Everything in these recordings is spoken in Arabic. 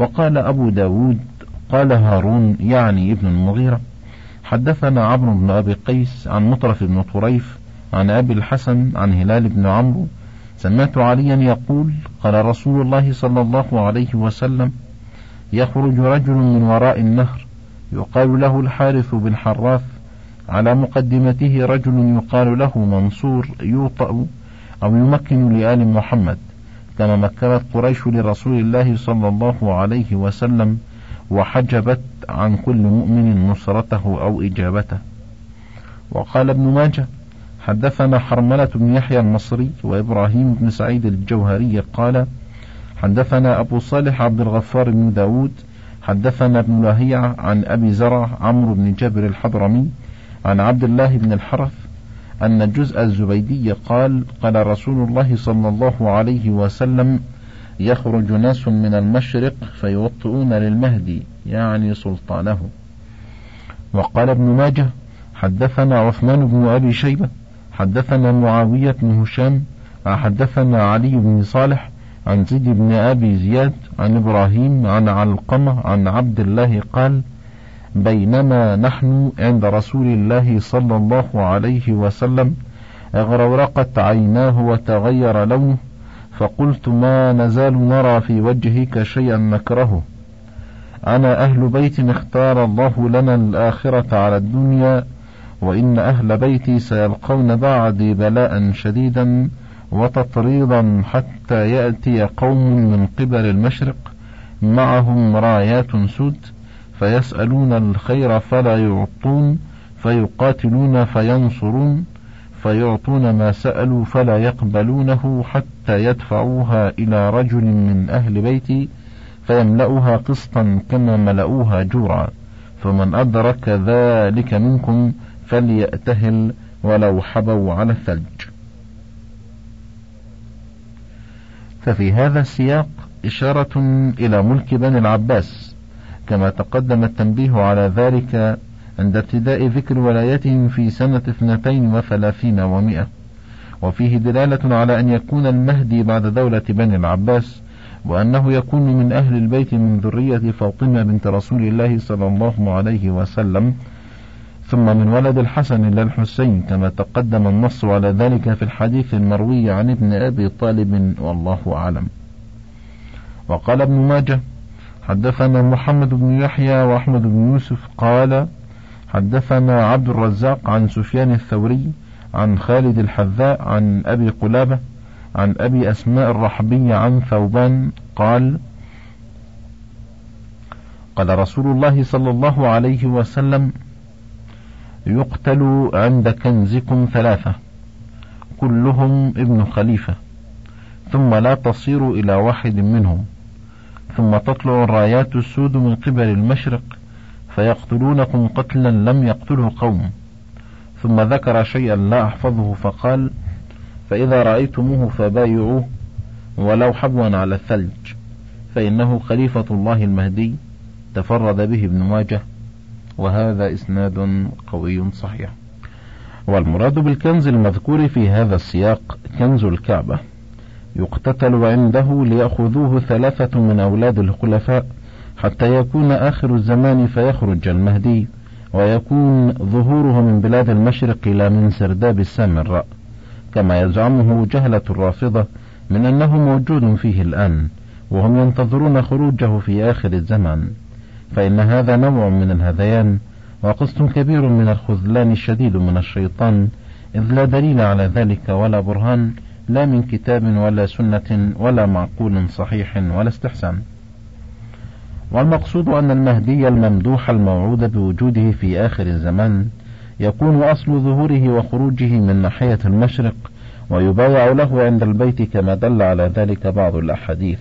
وقال أبو داود قال هارون يعني ابن المغيرة حدثنا عمرو بن أبي قيس عن مطرف بن طريف عن أبي الحسن عن هلال بن عمرو سمعت عليا يقول قال رسول الله صلى الله عليه وسلم يخرج رجل من وراء النهر يقال له الحارث بن حراث على مقدمته رجل يقال له منصور يوطأ أو يمكن لآل محمد. كما مكنت قريش لرسول الله صلى الله عليه وسلم وحجبت عن كل مؤمن نصرته أو إجابته. وقال ابن ماجه حدثنا حرملة بن يحيى المصري وإبراهيم بن سعيد الجوهري قال حدثنا أبو صالح عبد الغفار بن داود حدثنا ابن لهيعة عن أبي زرع عمرو بن جابر الحضرمي عن عبد الله بن الحرث أن الجزء الزبيدي قال قال رسول الله صلى الله عليه وسلم يخرج ناس من المشرق فيوطئون للمهدي يعني سلطانه. وقال ابن ماجه حدثنا عثمان بن أبي شيبة حدثنا معاوية بن هشام حدثنا علي بن صالح عن زيد بن أبي زياد عن إبراهيم عن علقمة عن عبد الله قال بينما نحن عند رسول الله صلى الله عليه وسلم اغرورقت عيناه وتغير لونه فقلت ما نزال نرى في وجهك شيئا نكرهه. أنا أهل بيت اختار الله لنا الآخرة على الدنيا وإن أهل بيتي سيلقون بعدي بلاء شديدا وتطريضا حتى يأتي قوم من قبل المشرق معهم رايات سود فيسألون الخير فلا يعطون فيقاتلون فينصرون فيعطون ما سألوا فلا يقبلونه حتى يدفعوها إلى رجل من أهل بيتي فيملأها قسطا كما ملأوها جورا فمن أدرك ذلك منكم فليأتهل ولو حبوا على الثلج. ففي هذا السياق إشارة إلى ملك بني العباس. كما تقدم التنبيه على ذلك عند ابتداء ذكر ولايتهم في سنة اثنتين وثلاثين ومائة. وفيه دلالة على أن يكون المهدي بعد دولة بني العباس وأنه يكون من أهل البيت من ذرية فاطمة بنت رسول الله صلى الله عليه وسلم ثم من ولد الحسن إلى الحسين كما تقدم النص على ذلك في الحديث المروي عن ابن أبي طالب والله أعلم. وقال ابن ماجه حدثنا محمد بن يحيى وأحمد بن يوسف قال حدثنا عبد الرزاق عن سفيان الثوري عن خالد الحذاء عن أبي قلابة عن أبي أسماء الرحبي عن ثوبان قال قال رسول الله صلى الله عليه وسلم يقتل عند كنزكم ثلاثة كلهم ابن خليفة ثم لا تصير إلى واحد منهم. ثم تطلع الرايات السود من قبل المشرق فيقتلونكم قتلا لم يقتله قوم. ثم ذكر شيئا لا أحفظه فقال فإذا رأيتموه فبايعوه ولو حبوا على الثلج فإنه خليفة الله المهدي. تفرد به ابن ماجه. وهذا إسناد قوي صحيح. والمراد بالكنز المذكور في هذا السياق كنز الكعبة. يقتتل عنده ليأخذوه ثلاثة من أولاد الخلفاء حتى يكون آخر الزمان فيخرج المهدي ويكون ظهوره من بلاد المشرق لا من سرداب السامراء كما يزعمه جهلة الرافضة من أنه موجود فيه الآن وهم ينتظرون خروجه في آخر الزمان. فإن هذا نوع من الهذيان وقسط كبير من الخذلان الشديد من الشيطان إذ لا دليل على ذلك ولا برهان لا من كتاب ولا سنة ولا معقول صحيح ولا استحسان. والمقصود أن المهدي الممدوح الموعود بوجوده في آخر الزمان يكون أصل ظهوره وخروجه من ناحية المشرق ويبايع له عند البيت كما دل على ذلك بعض الأحاديث.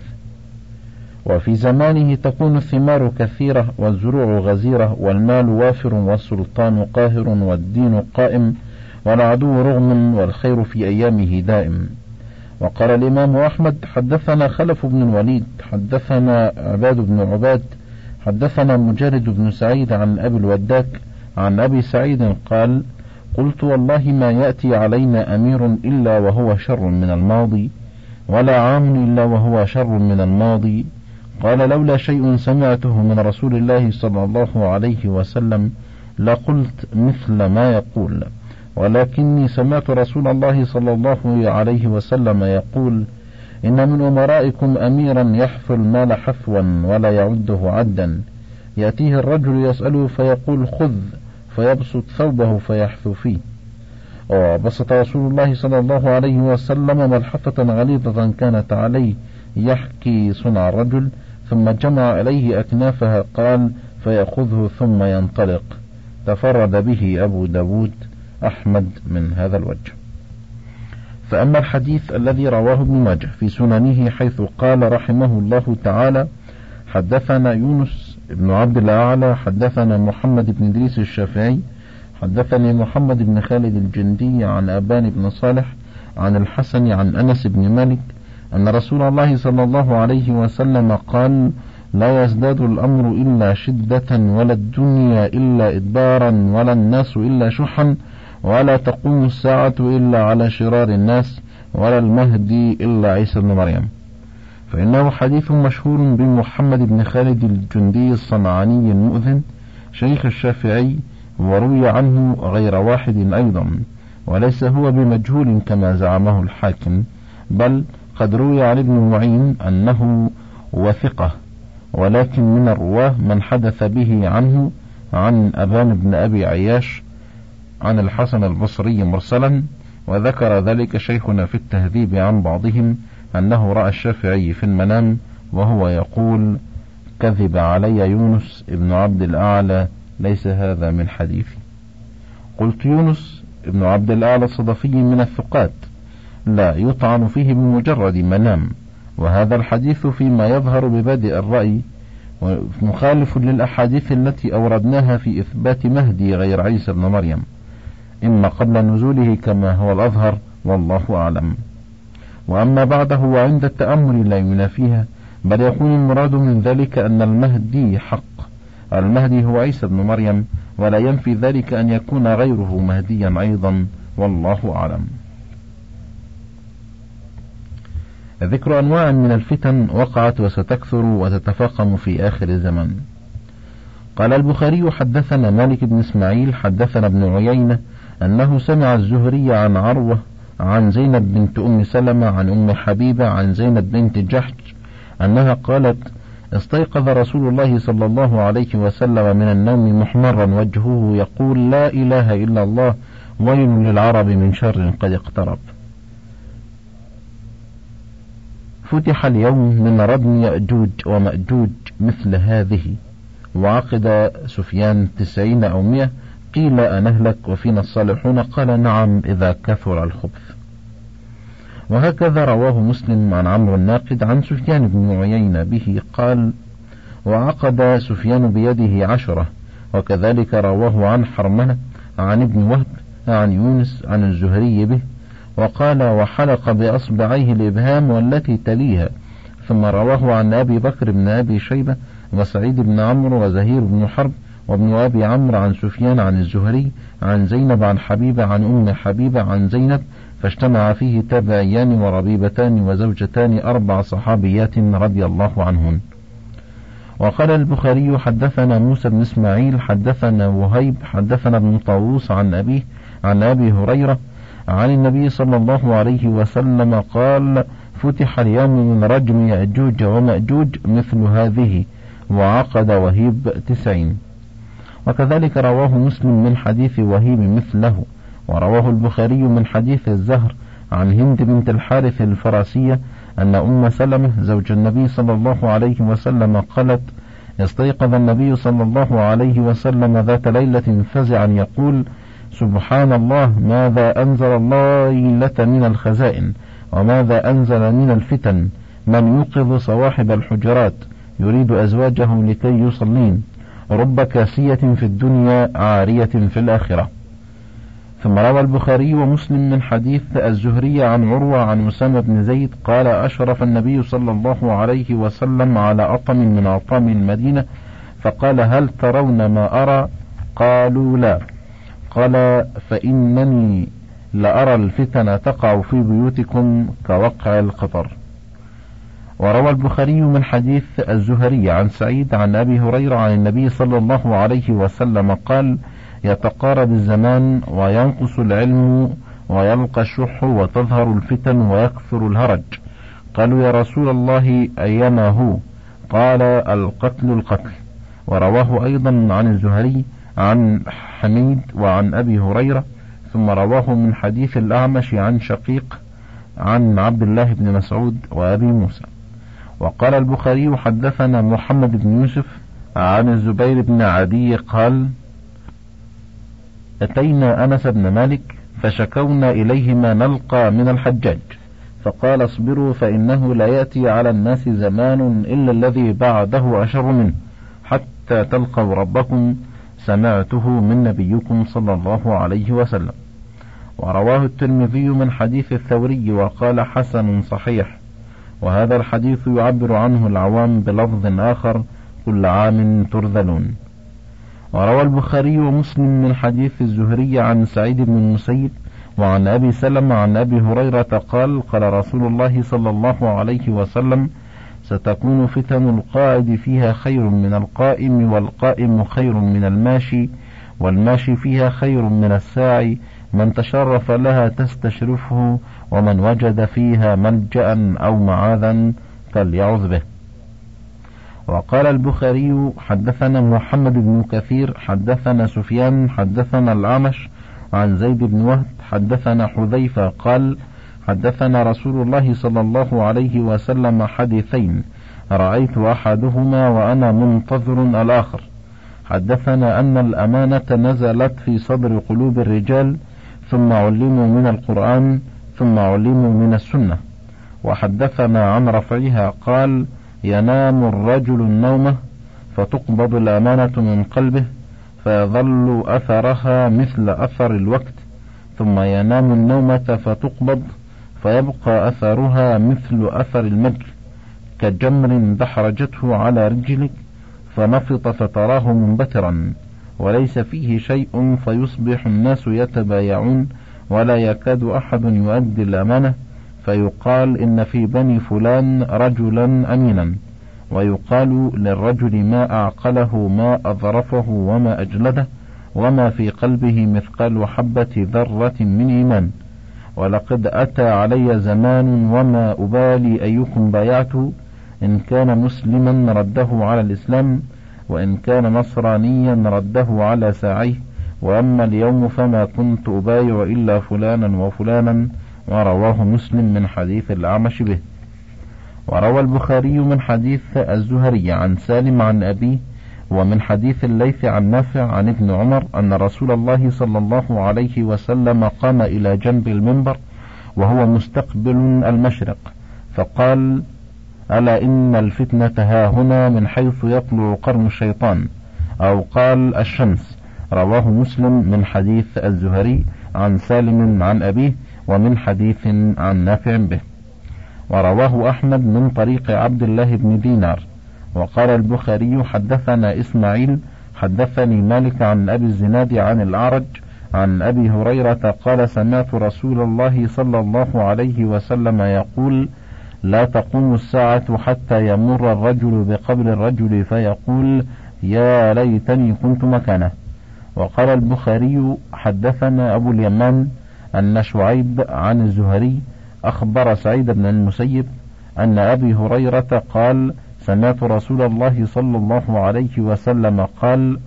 وفي زمانه تكون الثمار كثيرة والزروع غزيرة والمال وافر والسلطان قاهر والدين قائم والعدو رغم والخير في أيامه دائم. وقال الإمام أحمد حدثنا خلف بن الوليد حدثنا عباد بن عباد حدثنا مجرد بن سعيد عن أبي الوداك عن أبي سعيد قال قلت والله ما يأتي علينا أمير إلا وهو شر من الماضي ولا عام إلا وهو شر من الماضي. قال لولا شيء سمعته من رسول الله صلى الله عليه وسلم لقلت مثل ما يقول. ولكني سمعت رسول الله صلى الله عليه وسلم يقول إن من أمرائكم أميرا يحفو المال حفوا ولا يعده عدا. يأتيه الرجل يسأله فيقول خذ فيبسط ثوبه فيحثو فيه. وبسط رسول الله صلى الله عليه وسلم ملحفة غليظة كانت عليه يحكي صنع الرجل ثم جمع إليه أكنافها قال فيأخذه ثم ينطلق. تفرد به أبو داود. أحمد من هذا الوجه. فأما الحديث الذي رواه ابن ماجه في سننه حيث قال رحمه الله تعالى حدثنا يونس بن عبد الأعلى حدثنا محمد بن إدريس الشافعي حدثني محمد بن خالد الجندي عن أبان بن صالح عن الحسن عن أنس بن مالك أن رسول الله صلى الله عليه وسلم قال لا يزداد الأمر إلا شدة ولا الدنيا إلا إدبارا ولا الناس إلا شحا. ولا تقوم الساعة إلا على شرار الناس ولا المهدي إلا عيسى بن مريم. فإنه حديث مشهور بمحمد بن خالد الجندي الصنعاني المؤذن شيخ الشافعي وروي عنه غير واحد أيضا. وليس هو بمجهول كما زعمه الحاكم بل قد روي عن ابن معين أنه وثقة. ولكن من الرواة من حدث به عنه عن أبان بن أبي عياش عن الحسن البصري مرسلا وذكر ذلك شيخنا في التهذيب عن بعضهم أنه رأى الشافعي في المنام وهو يقول كذب علي يونس ابن عبد الأعلى ليس هذا من حديثي. قلت يونس ابن عبد الأعلى الصدفي من الثقات لا يطعن فيه بمجرد منام وهذا الحديث فيما يظهر ببادئ الرأي مخالف للأحاديث التي أوردناها في إثبات مهدي غير عيسى بن مريم. إما قبل نزوله كما هو الأظهر والله أعلم. وأما بعده وعند التأمل لا ينافيها بل يكون المراد من ذلك أن المهدي حق. المهدي هو عيسى بن مريم ولا ينفي ذلك أن يكون غيره مهديا أيضا والله أعلم. ذكر أنواع من الفتن وقعت وستكثر وتتفاقم في آخر الزمن. قال البخاري حدثنا مالك بن إسماعيل حدثنا ابن عيينة أنه سمع الزهري عن عروة عن زينب بنت أم سلمة عن أم حبيبة عن زينب بنت جحش أنها قالت استيقظ رسول الله صلى الله عليه وسلم من النوم محمرا وجهه يقول لا إله إلا الله ويل للعرب من شر قد اقترب. فتح اليوم من ردم يأجوج ومأجوج مثل هذه وعقد سفيان تسعين أو مئة قيل أنهلك وفينا الصالحون؟ قال نعم إذا كثر الخبث. وهكذا رواه مسلم عن عمرو الناقد عن سفيان بن عيينة به قال وعقد سفيان بيده عشرة وكذلك رواه عن حرمنة عن ابن وهب عن يونس عن الزهري به وقال وحلق بأصبعيه الإبهام والتي تليها. ثم رواه عن أبي بكر بن أبي شيبة وسعيد بن عمرو وزهير بن حرب وابن أبي عمرو عن سفيان عن الزهري عن زينب عن حبيبة عن أم حبيبة عن زينب فاجتمع فيه تابعيان وربيبتان وزوجتان أربع صحابيات رضي الله عنهن. وقال البخاري حدثنا موسى بن إسماعيل حدثنا وهيب حدثنا ابن طاووس عن أبيه عن أبي هريرة عن النبي صلى الله عليه وسلم قال فتح اليوم من رجم يأجوج ومأجوج مثل هذه وعقد وهيب تسعين. وكذلك رواه مسلم من حديث وهيب مثله ورواه البخاري من حديث الزهر عن هند بنت الحارث الفراسية أن أم سلمة زوج النبي صلى الله عليه وسلم قالت استيقظ النبي صلى الله عليه وسلم ذات ليلة فزعا يقول سبحان الله ماذا أنزل الله ليلة من الخزائن؟ وماذا أنزل من الفتن؟ من يوقظ صواحب الحجرات؟ يريد أزواجه لكي يصلين. رب كاسية في الدنيا عارية في الآخرة. ثم روى البخاري ومسلم من حديث الزهري عن عروة عن أسامة بن زيد قال أشرف النبي صلى الله عليه وسلم على أطم من أطام المدينة فقال هل ترون ما أرى؟ قالوا لا. قال فإنني لأرى الفتن تقع في بيوتكم كوقع القطر. وروى البخاري من حديث الزهري عن سعيد عن أبي هريرة عن النبي صلى الله عليه وسلم قال يتقارب الزمان وينقص العلم ويلقى الشح وتظهر الفتن ويكثر الهرج. قالوا يا رسول الله أيما هو؟ قال القتل القتل. ورواه أيضا عن الزهري عن حميد وعن أبي هريرة ثم رواه من حديث الأعمش عن شقيق عن عبد الله بن مسعود وأبي موسى. وقال البخاري حدثنا محمد بن يوسف عن الزبير بن عدي قال أتينا أنس بن مالك فشكونا إليه ما نلقى من الحجاج فقال اصبروا فإنه لا يأتي على الناس زمان إلا الذي بعده أشر منه حتى تلقوا ربكم سمعته من نبيكم صلى الله عليه وسلم. ورواه الترمذي من حديث الثوري وقال حسن صحيح. وهذا الحديث يعبر عنه العوام بلفظ آخر كل عام ترذلون. وروى البخاري ومسلم من حديث الزهري عن سعيد بن المسيب وعن أبي سلمة عن أبي هريرة قال قال رسول الله صلى الله عليه وسلم ستكون فتن القائد فيها خير من القائم والقائم خير من الماشي والماشي فيها خير من الساعي من تشرف لها تستشرفه ومن وجد فيها ملجأ أو معاذا فليعوذ به. وقال البخاري حدثنا محمد بن كثير حدثنا سفيان حدثنا الأعمش عن زيد بن وهب حدثنا حذيفة قال حدثنا رسول الله صلى الله عليه وسلم حديثين رأيت أحدهما وأنا منتظر الآخر. حدثنا أن الأمانة نزلت في صدر قلوب الرجال ثم علموا من القرآن ثم علموا من السنة. وحدثنا عن رفعها قال ينام الرجل النومة فتقبض الأمانة من قلبه فيظل أثرها مثل أثر الوقت. ثم ينام النومة فتقبض فيبقى أثرها مثل أثر المجل. كجمر دحرجته على رجلك فنفط فتراه منبترا. وليس فيه شيء فيصبح الناس يتبايعون ولا يكاد أحد يؤدي الأمانة فيقال إن في بني فلان رجلا أمينا ويقال للرجل ما أعقله ما أظرفه وما أجلده وما في قلبه مثقال حبة ذرة من إيمان. ولقد أتى علي زمان وما أبالي أيكم بايعته إن كان مسلما رده على الإسلام وإن كان نصرانيا رده على ساعيه وأما اليوم فما كنت أبايع إلا فلانا وفلانا ورواه مسلم من حديث الأعمش به. وروى البخاري من حديث الزهري عن سالم عن أبيه ومن حديث الليث عن نافع عن ابن عمر أن رسول الله صلى الله عليه وسلم قام إلى جنب المنبر وهو مستقبل المشرق فقال ألا إن الفتنة ها هنا من حيث يطلع قرن الشيطان. أو قال الشمس. رواه مسلم من حديث الزهري عن سالم عن أبيه ومن حديث عن نافع به. ورواه أحمد من طريق عبد الله بن دينار. وقال البخاري حدثنا إسماعيل حدثني مالك عن أبي الزناد عن الأعرج عن أبي هريرة قال سمعت رسول الله صلى الله عليه وسلم يقول لا تقوم الساعة حتى يمر الرجل بقبر الرجل فيقول يا ليتني كنت مكانه. وقال البخاري حدثنا أبو اليمان أن شعيب عن الزهري أخبر سعيد بن المسيب أن أبي هريرة قال سمعت رسول الله صلى الله عليه وسلم قال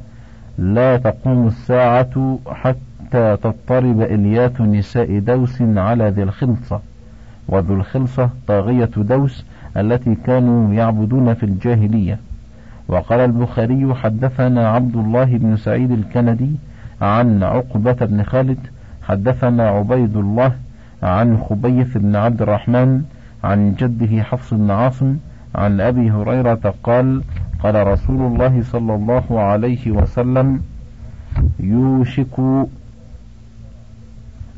لا تقوم الساعة حتى تضطرب إليات نساء دوس على ذي الخلصة وذو الخلصة طاغية دوس التي كانوا يعبدون في الجاهلية. وقال البخاري حدثنا عبد الله بن سعيد الكندي عن عقبة بن خالد حدثنا عبيد الله عن خبيث بن عبد الرحمن عن جده حفص بن عاصم عن أبي هريرة قال قال رسول الله صلى الله عليه وسلم يوشك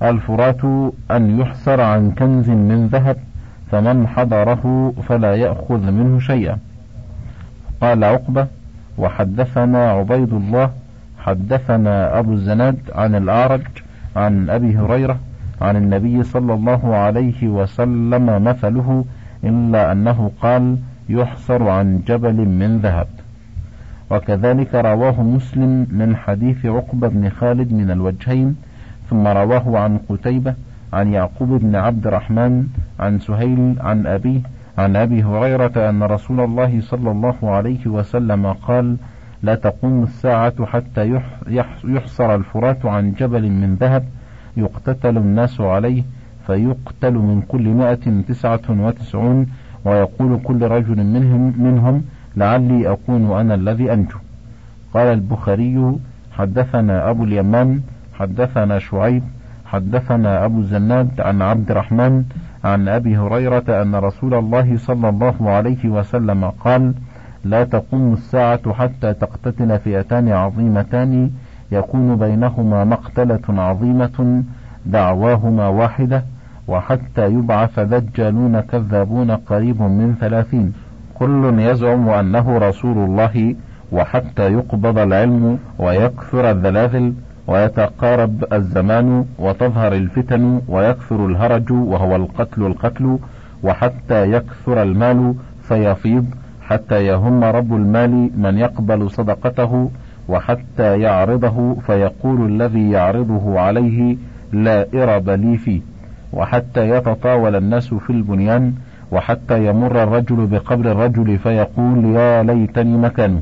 الفرات أن يحسر عن كنز من ذهب فمن حضره فلا يأخذ منه شيئا. قال عقبة وحدثنا عبيد الله حدثنا أبو الزناد عن الأعرج عن أبي هريرة عن النبي صلى الله عليه وسلم مثله إلا أنه قال يحصر عن جبل من ذهب. وكذلك رواه مسلم من حديث عقبة بن خالد من الوجهين ثم رواه عن قتيبة عن يعقوب بن عبد الرحمن عن سهيل عن أبيه عن أبي هريرة أن رسول الله صلى الله عليه وسلم قال لا تقوم الساعة حتى يحصر الفرات عن جبل من ذهب يقتتل الناس عليه فيقتل من كل مائة تسعة وتسعون ويقول كل رجل منهم منهم لعلي أكون أنا الذي أنجو قال البخاري حدثنا أبو اليمان حدثنا شعيب حدثنا أبو الزناد عن عبد الرحمن عن أبي هريرة أن رسول الله صلى الله عليه وسلم قال لا تقوم الساعة حتى تقتتل فئتان عظيمتان يكون بينهما مقتلة عظيمة دعواهما واحدة وحتى يبعث دجالون كذابون قريب من ثلاثين. كل يزعم أنه رسول الله وحتى يقبض العلم ويكثر الذلاذل ويتقارب الزمان وتظهر الفتن ويكثر الهرج وهو القتل القتل وحتى يكثر المال فيفيض حتى يهم رب المال من يقبل صدقته وحتى يعرضه فيقول الذي يعرضه عليه لا إرب لي فيه وحتى يتطاول الناس في البنيان وحتى يمر الرجل بقبر الرجل فيقول يا ليتني مكانه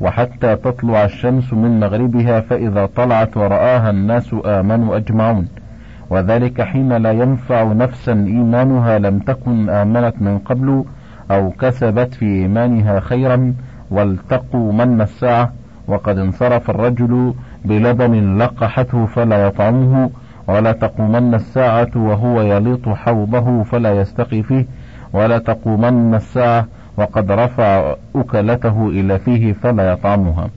وحتى تطلع الشمس من مغربها فإذا طلعت ورآها الناس آمنوا أجمعون. وذلك حين لا ينفع نفسا إيمانها لم تكن آمنت من قبل أو كسبت في إيمانها خيرا والتقوا من الساعة وقد انصرف الرجل بلبن لقحته فلا يطعمه ولا تقومن الساعة وهو يليط حوضه فلا يستقي فيه ولا تقومن الساعة وقد رفع أكلته إلى فيه فلا يطعمها.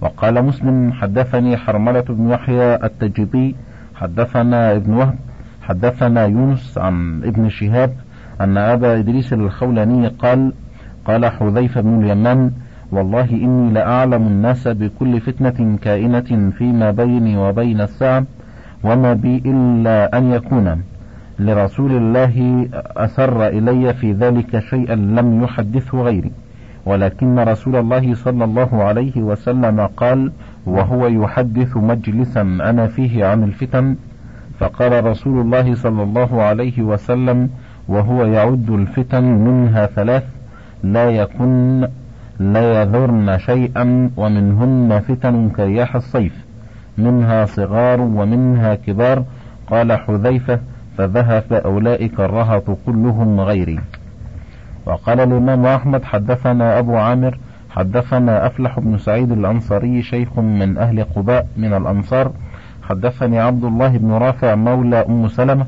وقال مسلم حدثني حرملة بن يحيى التجيبي حدثنا ابن وهب حدثنا يونس عن ابن شهاب أن أبا إدريس الخولاني قال قال حذيفة بن اليمان والله إني لأعلم الناس بكل فتنة كائنة فيما بيني وبين الساعة وما بي إلا أن يكون. لرسول الله أسر إلي في ذلك شيئا لم يحدثه غيري. ولكن رسول الله صلى الله عليه وسلم قال وهو يحدث مجلسا أنا فيه عن الفتن. فقال رسول الله صلى الله عليه وسلم وهو يعد الفتن منها ثلاث لا يكن لا يذرن شيئا ومنهن فتن كرياح الصيف منها صغار ومنها كبار. قال حذيفة فذهب أولئك الرهط كلهم غيري. وقال الإمام أحمد حدثنا أبو عامر حدثنا أفلح بن سعيد الأنصاري شيخ من أهل قباء من الأنصار. حدثني عبد الله بن رافع مولى أم سلمة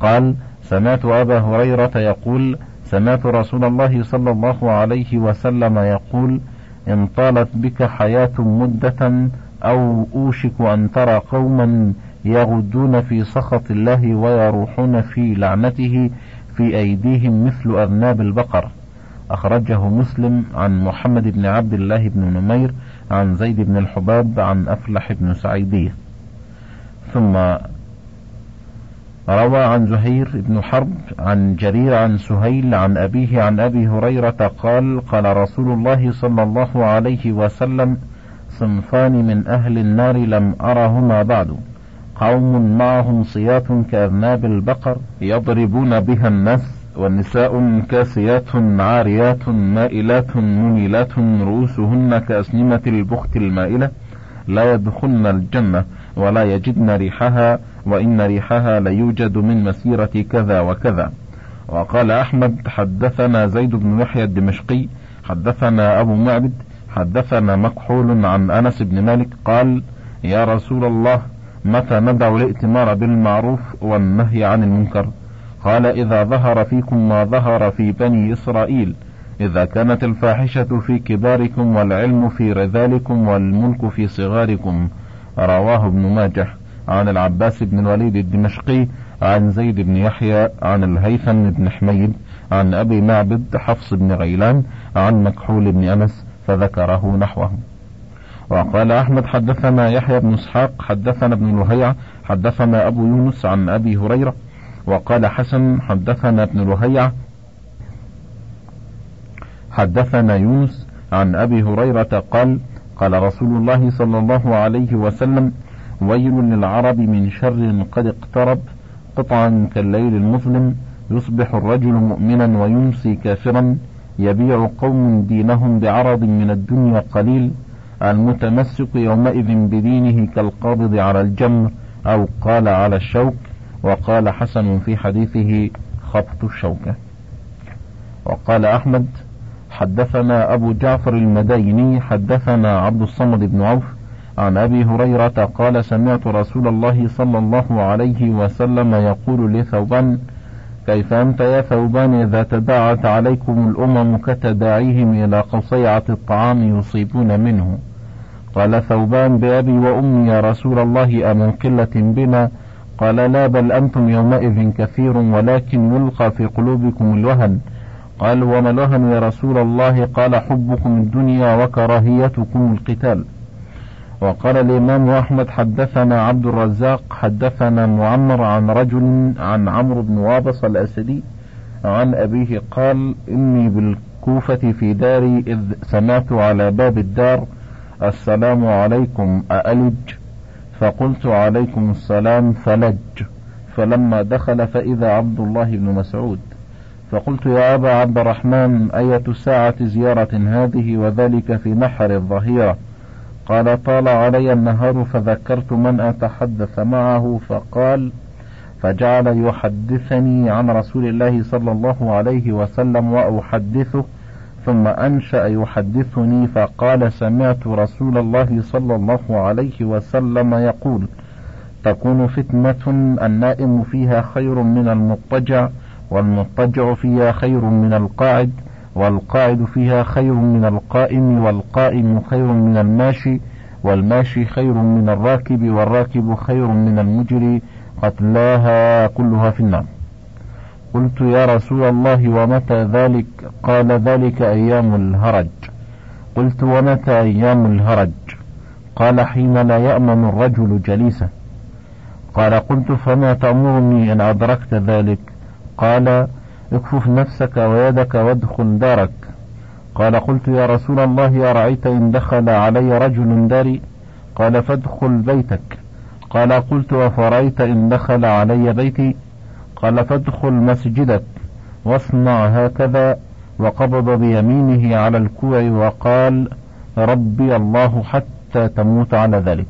قال سمعت أبا هريرة يقول سمعت رسول الله صلى الله عليه وسلم يقول إن طالت بك حياة مدة أو أوشك أن ترى قوما يغدون في سخط الله ويروحون في لعنته في أيديهم مثل أذناب البقر. أخرجه مسلم عن محمد بن عبد الله بن نمير عن زيد بن الحباب عن أفلح بن سعيدية ثم روى عن زهير بن حرب عن جرير عن سهيل عن أبيه عن أبي هريرة قال قال رسول الله صلى الله عليه وسلم صنفان من أهل النار لم أرهما بعد. قوم معهم صيات كأذناب البقر يضربون بها الناس والنساء كاسيات عاريات مائلات منيلات رؤوسهن كأسنمة البخت المائلة. لا يدخلن الجنة ولا يجدن ريحها وإن ريحها ليوجد من مسيرة كذا وكذا. وقال أحمد حدثنا زيد بن يحيى الدمشقي حدثنا أبو معبد حدثنا مكحول عن أنس بن مالك قال يا رسول الله متى ندع الائتمار بالمعروف والنهي عن المنكر؟ قال إذا ظهر فيكم ما ظهر في بني إسرائيل إذا كانت الفاحشة في كباركم والعلم في رذالكم والملك في صغاركم. رواه ابن ماجه عن العباس بن الوليد الدمشقي عن زيد بن يحيى عن الهيثم بن حميد عن أبي معبد حفص بن غيلان عن مكحول بن أنس فذكره نحوه. وقال أحمد حدثنا يحيى بن إسحاق حدثنا ابن لهيع حدثنا أبو يونس عن أبي هريرة وقال حسن حدثنا ابن لهيع حدثنا يونس عن أبي هريرة قال قال رسول الله صلى الله عليه وسلم ويل للعرب من شر قد اقترب قطعا كالليل المظلم يصبح الرجل مؤمنا ويمسي كافرا يبيع قوم دينهم بعرض من الدنيا قليل المتمسك يومئذ بدينه كالقابض على الجمر أو قال على الشوك وقال حسن في حديثه خبط الشوكة. وقال أحمد حدثنا أبو جعفر المديني حدثنا عبد الصمد بن عوف عن أبي هريرة قال سمعت رسول الله صلى الله عليه وسلم يقول لثوبان كيف أنت يا ثوبان إذا تداعت عليكم الأمم كتداعيهم إلى قصيعة الطعام يصيبون منه؟ قال ثوبان بأبي وأمي يا رسول الله أمن قلة بنا؟ قال لا بل أنتم يومئذ كثير ولكن يلقى في قلوبكم الوهن. قال وما الوهن يا رسول الله؟ قال حبكم الدنيا وكراهيتكم القتال. وقال الإمام أحمد حدثنا عبد الرزاق حدثنا معمر عن رجل عن عمرو بن وابص الأسدي عن أبيه قال إني بالكوفة في داري إذ سمعت على باب الدار السلام عليكم أألج؟ فقلت عليكم السلام فلج. فلما دخل فإذا عبد الله بن مسعود. فقلت يا أبا عبد الرحمن أية ساعة زيارة هذه وذلك في نحر الظهيرة؟ قال طال علي النهار فذكرت من أتحدث معه فقال فجعل يحدثني عن رسول الله صلى الله عليه وسلم وأحدثه ثم أنشأ يحدثني فقال سمعت رسول الله صلى الله عليه وسلم يقول تكون فتنة النائم فيها خير من المضطجع والمضطجع فيها خير من القاعد والقاعد فيها خير من القائم والقائم خير من الماشي والماشي خير من الراكب والراكب خير من المجري قتلاها كلها في النار. قلت يا رسول الله ومتى ذلك؟ قال ذلك أيام الهرج. قلت ومتى أيام الهرج؟ قال حين لا يأمن الرجل جليسه. قال قلت فما تأمرني إن أدركت ذلك؟ قال اكفف نفسك ويدك وادخل دارك. قال قلت يا رسول الله أرأيت إن دخل علي رجل داري؟ قال فادخل بيتك. قال قلت أفرأيت إن دخل علي بيتي؟ قال فادخل مسجدك واصنع هكذا وقبض بيمينه على الكوع وقال ربي الله حتى تموت على ذلك.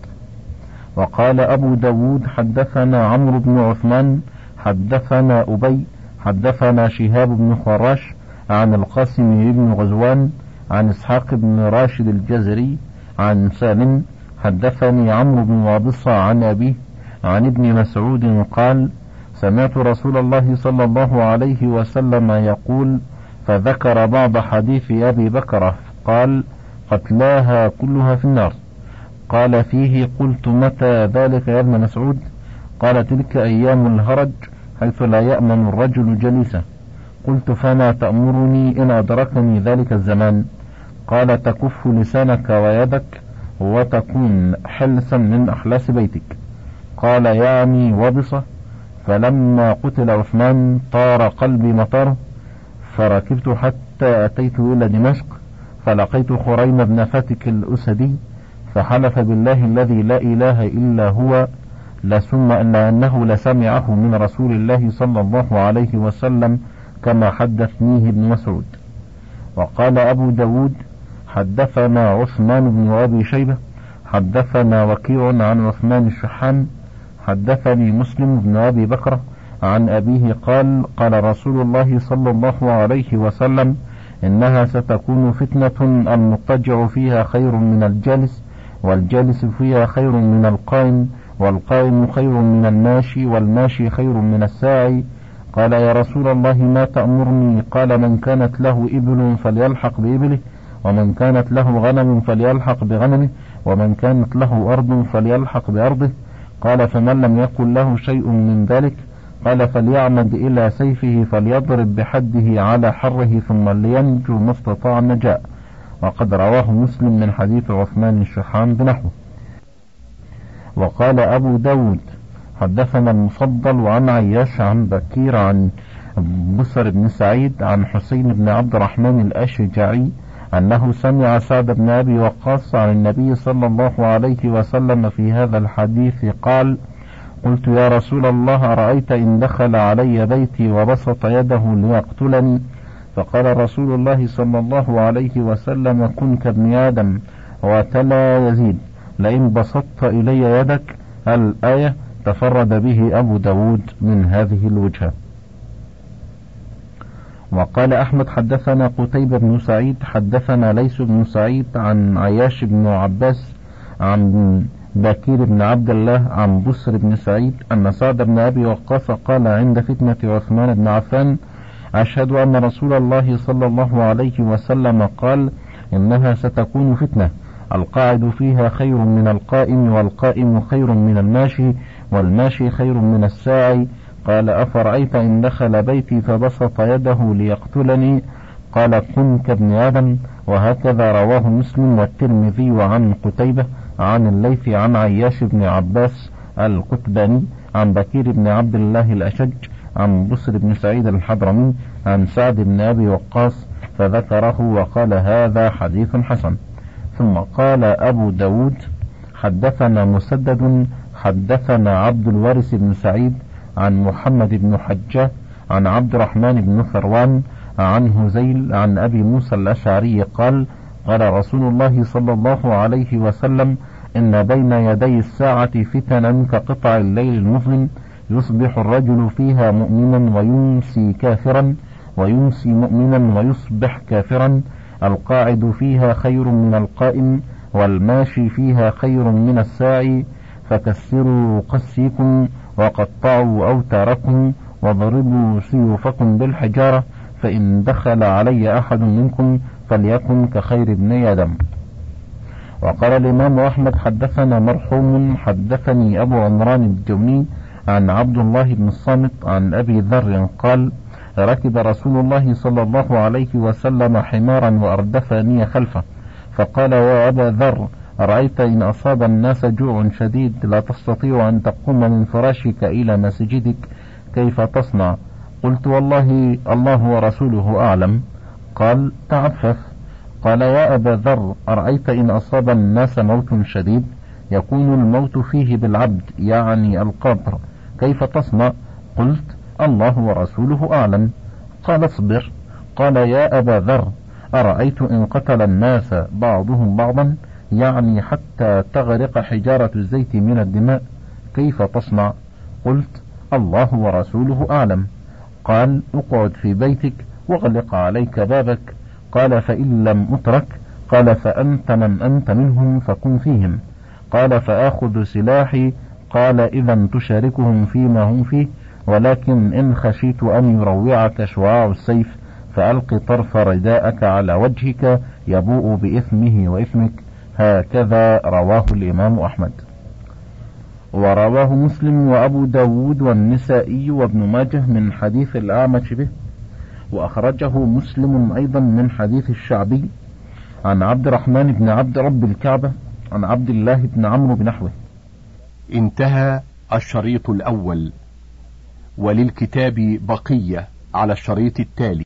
وقال أبو داود حدثنا عمرو بن عثمان حدثنا أبي حدثنا شهاب بن خراش عن القاسم بن غزوان عن إسحاق بن راشد الجزري عن سالم حدثني عمرو بن وابصة عن أبيه عن ابن مسعود قال سمعت رسول الله صلى الله عليه وسلم يقول فذكر بعض حديث أبي بكرة قال قتلاها كلها في النار. قال فيه قلت متى ذلك يا ابن مسعود؟ قال تلك أيام الهرج حيث لا يأمن الرجل جليسه. قلت فما تأمرني إن أدركني ذلك الزمان؟ قال تكف لسانك ويدك وتكون حلسا من أحلاس بيتك. قال يعني وبصة؟ فلما قتل عثمان طار قلبي مطر فركبت حتى أتيت إلى دمشق فلقيت خريم بن فتك الأسدي فحلف بالله الذي لا إله إلا هو لثم أن أنه لسمعه من رسول الله صلى الله عليه وسلم كما حدثنيه ابن مسعود. وقال أبو داود حدثنا عثمان بن أبي شيبة حدثنا وكيع عن عثمان الشحان حدثني مسلم بن أبي بكر عن أبيه قال قال رسول الله صلى الله عليه وسلم إنها ستكون فتنة المضطجع فيها خير من الجالس والجالس فيها خير من القائم والقائم خير من الماشي والماشي خير من الساعي. قال يا رسول الله ما تأمرني؟ قال من كانت له إبل فليلحق بإبله ومن كانت له غنم فليلحق بغنمه ومن كانت له أرض فليلحق بأرضه. قال فمن لم يكن له شيء من ذلك قال فليعمد إلى سيفه فليضرب بحده على حره ثم لينجو ما استطاع النجاء وقد رواه مسلم من حديث عثمان الشحام بنحوه. وقال أبو داود حدثنا المفضل وعن عياش عن بكير عن بصر بن سعيد عن حسين بن عبد الرحمن الأشجعي أنه سمع سعد بن أبي وقاص عن النبي صلى الله عليه وسلم في هذا الحديث قال قلت يا رسول الله أرأيت إن دخل علي بيتي وبسط يده ليقتلني؟ فقال رسول الله صلى الله عليه وسلم كن كابن آدم وتلا يزيد لئن بسطت إلي يدك الآية تفرد به أبو داود من هذه الوجهة. وقال أحمد حدثنا قتيبة بن سعيد حدثنا ليس بن سعيد عن عياش بن عباس عن بكير بن عبد الله عن بسر بن سعيد أن سعد بن أبي وقاص قال عند فتنة عثمان بن عفان أشهد أن رسول الله صلى الله عليه وسلم قال إنها ستكون فتنة القاعد فيها خير من القائم والقائم خير من الماشي والماشي خير من الساعي قال أفرأيت إن دخل بيتي فبسط يده ليقتلني؟ قال كن كابن آدم. وهكذا رواه مسلم والترمذي عن قتيبة عن الليث عن عياش بن عباس القتباني عن بكير بن عبد الله الأشج عن بصر بن سعيد الحضرمي عن سعد بن أبي وقاص فذكره وقال هذا حديث حسن. ثم قال أبو داود حدثنا مسدد حدثنا عبد الوارث بن سعيد عن محمد بن حجة عن عبد الرحمن بن ثروان عن هزيل عن أبي موسى الأشعري قال قال رسول الله صلى الله عليه وسلم إن بين يدي الساعة فتنا كقطع الليل المظلم يصبح الرجل فيها مؤمنا ويمسي كافرا ويمسي مؤمنا ويصبح كافرا القاعد فيها خير من القائم والماشي فيها خير من الساعي فكسروا قسيكم وقطعوا أوتاركم واضربوا سيوفكم بالحجارة فإن دخل علي أحد منكم فليكن كخير ابن آدم وقال الإمام أحمد حدثنا مرحوم حدثني أبو عمران الجوني عن عبد الله بن الصامت عن أبي ذر قال ركب رسول الله صلى الله عليه وسلم حمارا وأردفني خلفه فقال يا أبا ذر أرأيت إن أصاب الناس جوع شديد لا تستطيع أن تقوم من فراشك إلى مسجدك كيف تصنع؟ قلت والله الله ورسوله أعلم. قال تعفف. قال يا أبا ذر أرأيت إن أصاب الناس موت شديد؟ يكون الموت فيه بالعبد يعني القبر كيف تصنع؟ قلت الله ورسوله أعلم. قال اصبر. قال يا أبا ذر أرأيت إن قتل الناس بعضهم بعضا؟ يعني حتى تغرق حجارة الزيت من الدماء. كيف تصنع؟ قلت الله ورسوله أعلم. قال اقعد في بيتك واغلق عليك بابك. قال فإن لم أترك قال فأنت من أنت منهم فكن فيهم. قال فآخذ سلاحي. قال إذا تشاركهم فيما هم فيه ولكن إن خشيت أن يروعك شعاع السيف فألق طرف رداءك على وجهك يبوء بإثمه وإثمك. هكذا رواه الإمام أحمد. ورواه مسلم وأبو داود والنسائي وابن ماجه من حديث الأعمش به وأخرجه مسلم أيضا من حديث الشعبي عن عبد الرحمن بن عبد رب الكعبة عن عبد الله بن عمرو بنحوه انتهى الشريط الأول وللكتاب بقية على الشريط التالي.